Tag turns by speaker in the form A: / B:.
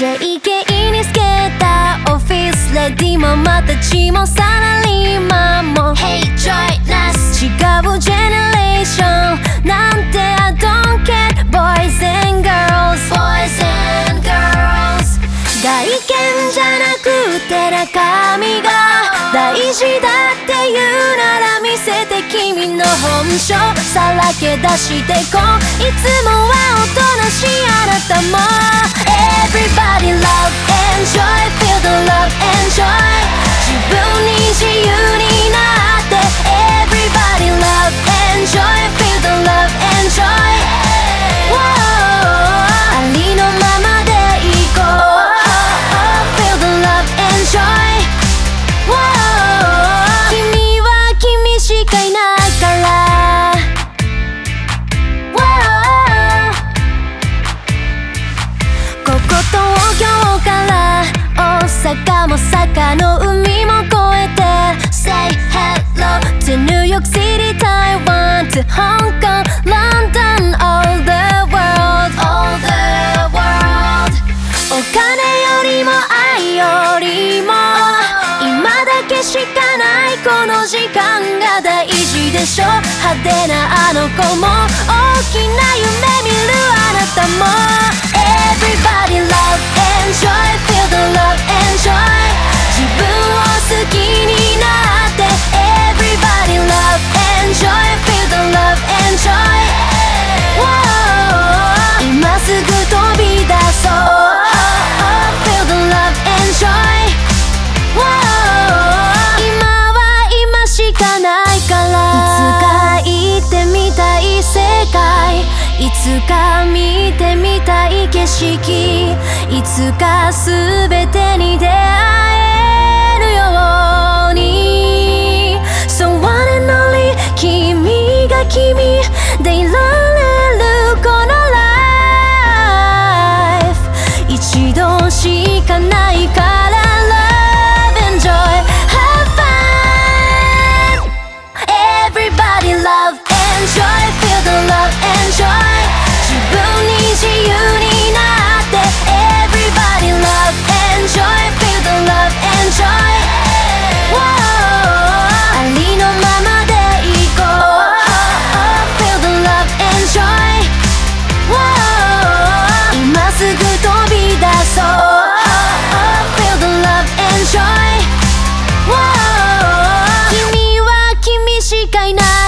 A: JK につけたオフィスレディもまたちもサラリーマンも
B: Hey joyless.
A: 違うジェネレーション。なんて I don't care boys and girls
B: boys and girls.
A: 外見じゃなくて中身が大事だって言うなら見せて君の本性さらけ出してこういつもはおとなしいあなたも大阪も坂の海も越えて Say hello to New York City, Taiwan to Hong Kong, London, all the world, all the world お金よりも愛よりも今だけしかないこの時間が大事でしょ派手なあの子も大きな夢見るあなたもいつか見てみたい景色いつか全てに出会えるように So one and only 君が君でいられるこの life 一度しかないない